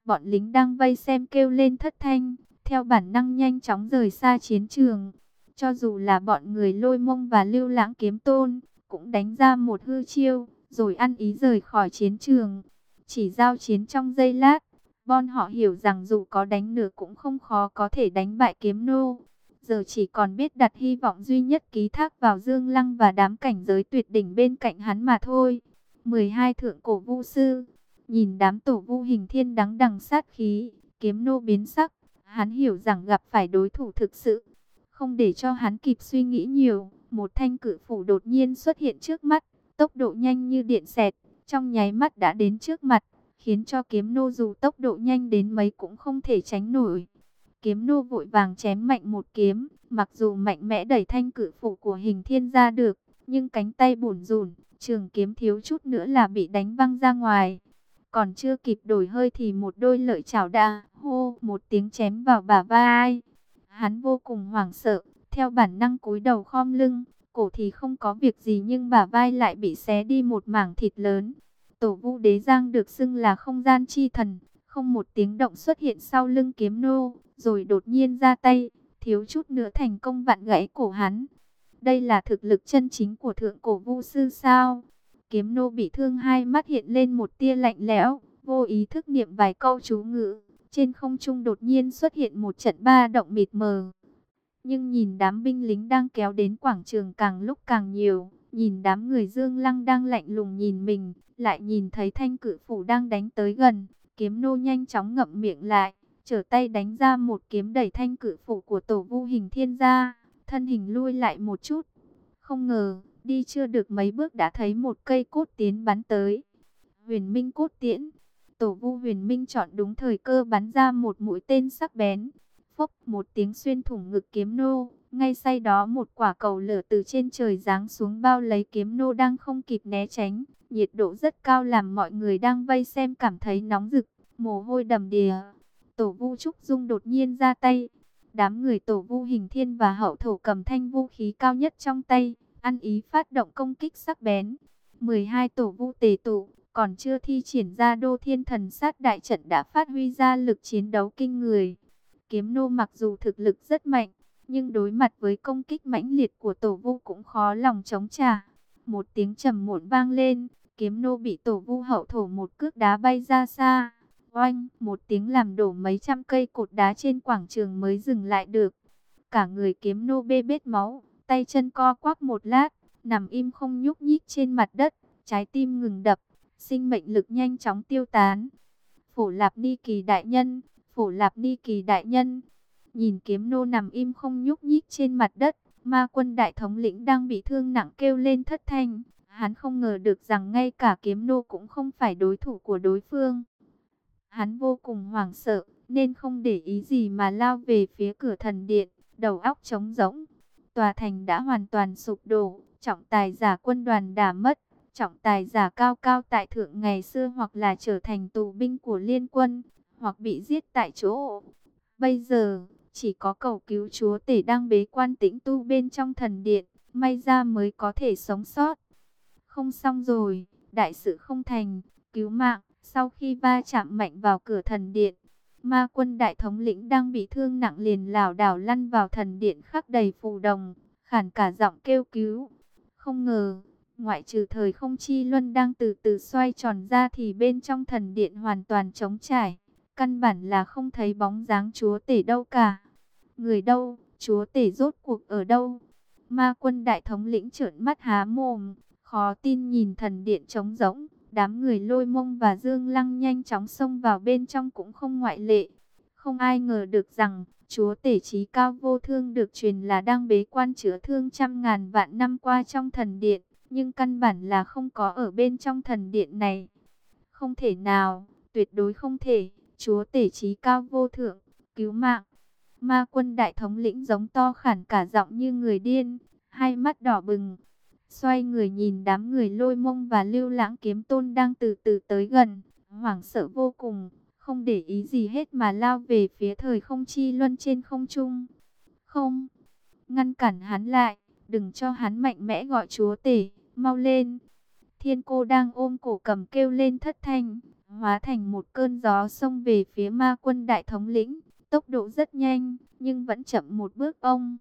Bọn lính đang vây xem kêu lên thất thanh, theo bản năng nhanh chóng rời xa chiến trường. Cho dù là bọn người lôi mông và lưu lãng kiếm tôn, cũng đánh ra một hư chiêu, rồi ăn ý rời khỏi chiến trường. Chỉ giao chiến trong giây lát, Bon họ hiểu rằng dù có đánh nửa cũng không khó có thể đánh bại kiếm nô. Giờ chỉ còn biết đặt hy vọng duy nhất ký thác vào Dương Lăng và đám cảnh giới tuyệt đỉnh bên cạnh hắn mà thôi. 12 thượng cổ vu sư, nhìn đám tổ vu hình thiên đắng đằng sát khí, kiếm nô biến sắc, hắn hiểu rằng gặp phải đối thủ thực sự. Không để cho hắn kịp suy nghĩ nhiều, một thanh cử phủ đột nhiên xuất hiện trước mắt, tốc độ nhanh như điện xẹt, trong nháy mắt đã đến trước mặt khiến cho kiếm nô dù tốc độ nhanh đến mấy cũng không thể tránh nổi. Kiếm nô vội vàng chém mạnh một kiếm, mặc dù mạnh mẽ đẩy thanh cử phủ của hình thiên ra được, nhưng cánh tay bùn rùn, trường kiếm thiếu chút nữa là bị đánh văng ra ngoài. Còn chưa kịp đổi hơi thì một đôi lợi chảo đã hô một tiếng chém vào bả vai. Hắn vô cùng hoảng sợ, theo bản năng cúi đầu khom lưng, cổ thì không có việc gì nhưng bả vai lại bị xé đi một mảng thịt lớn. Tổ vu đế giang được xưng là không gian chi thần, không một tiếng động xuất hiện sau lưng kiếm nô, rồi đột nhiên ra tay, thiếu chút nữa thành công vặn gãy cổ hắn. Đây là thực lực chân chính của thượng cổ vu sư sao? Kiếm nô bị thương hai mắt hiện lên một tia lạnh lẽo, vô ý thức niệm vài câu chú ngữ. Trên không trung đột nhiên xuất hiện một trận ba động mịt mờ. Nhưng nhìn đám binh lính đang kéo đến quảng trường càng lúc càng nhiều, Nhìn đám người Dương Lăng đang lạnh lùng nhìn mình, lại nhìn thấy thanh cự phủ đang đánh tới gần. Kiếm nô nhanh chóng ngậm miệng lại, trở tay đánh ra một kiếm đẩy thanh cự phủ của tổ vu hình thiên ra. Thân hình lui lại một chút. Không ngờ, đi chưa được mấy bước đã thấy một cây cốt tiến bắn tới. Huyền Minh cốt tiễn. Tổ vu huyền Minh chọn đúng thời cơ bắn ra một mũi tên sắc bén. Phốc một tiếng xuyên thủng ngực kiếm nô. Ngay say đó một quả cầu lửa từ trên trời giáng xuống bao lấy kiếm nô đang không kịp né tránh. Nhiệt độ rất cao làm mọi người đang vây xem cảm thấy nóng rực, mồ hôi đầm đìa. Tổ vu Trúc Dung đột nhiên ra tay. Đám người tổ vu hình thiên và hậu thổ cầm thanh vũ khí cao nhất trong tay, ăn ý phát động công kích sắc bén. 12 tổ vu tề tụ, còn chưa thi triển ra đô thiên thần sát đại trận đã phát huy ra lực chiến đấu kinh người. Kiếm nô mặc dù thực lực rất mạnh, nhưng đối mặt với công kích mãnh liệt của tổ vu cũng khó lòng chống trả. Một tiếng trầm muộn vang lên, kiếm nô bị tổ vu hậu thổ một cước đá bay ra xa. Oanh, một tiếng làm đổ mấy trăm cây cột đá trên quảng trường mới dừng lại được. cả người kiếm nô bê bết máu, tay chân co quắp một lát, nằm im không nhúc nhích trên mặt đất, trái tim ngừng đập, sinh mệnh lực nhanh chóng tiêu tán. Phổ Lạp Ni Kỳ đại nhân, Phổ Lạp Ni Kỳ đại nhân, nhìn kiếm nô nằm im không nhúc nhích trên mặt đất, ma quân đại thống lĩnh đang bị thương nặng kêu lên thất thanh. Hắn không ngờ được rằng ngay cả kiếm nô cũng không phải đối thủ của đối phương. Hắn vô cùng hoảng sợ, nên không để ý gì mà lao về phía cửa thần điện, đầu óc trống rỗng. Tòa thành đã hoàn toàn sụp đổ, trọng tài giả quân đoàn đã mất, trọng tài giả cao cao tại thượng ngày xưa hoặc là trở thành tù binh của liên quân, hoặc bị giết tại chỗ. Bây giờ, chỉ có cầu cứu chúa tể đang bế quan tĩnh tu bên trong thần điện, may ra mới có thể sống sót. Không xong rồi, đại sự không thành, cứu mạng, sau khi va chạm mạnh vào cửa thần điện, ma quân đại thống lĩnh đang bị thương nặng liền lảo đảo lăn vào thần điện khắc đầy phù đồng, khản cả giọng kêu cứu. Không ngờ, ngoại trừ thời không chi luân đang từ từ xoay tròn ra thì bên trong thần điện hoàn toàn trống trải, căn bản là không thấy bóng dáng chúa tể đâu cả. Người đâu, chúa tể rốt cuộc ở đâu? Ma quân đại thống lĩnh trợn mắt há mồm, khó tin nhìn thần điện trống rỗng. Đám người lôi mông và dương lăng nhanh chóng xông vào bên trong cũng không ngoại lệ. Không ai ngờ được rằng, chúa tể trí cao vô thương được truyền là đang bế quan chữa thương trăm ngàn vạn năm qua trong thần điện. Nhưng căn bản là không có ở bên trong thần điện này. Không thể nào, tuyệt đối không thể, chúa tể trí cao vô thượng, cứu mạng. Ma quân đại thống lĩnh giống to khản cả giọng như người điên, hai mắt đỏ bừng. Xoay người nhìn đám người lôi mông và lưu lãng kiếm tôn đang từ từ tới gần, hoảng sợ vô cùng, không để ý gì hết mà lao về phía thời không chi luân trên không trung. Không, ngăn cản hắn lại, đừng cho hắn mạnh mẽ gọi chúa tể, mau lên. Thiên cô đang ôm cổ cầm kêu lên thất thanh, hóa thành một cơn gió xông về phía ma quân đại thống lĩnh. Tốc độ rất nhanh, nhưng vẫn chậm một bước ông.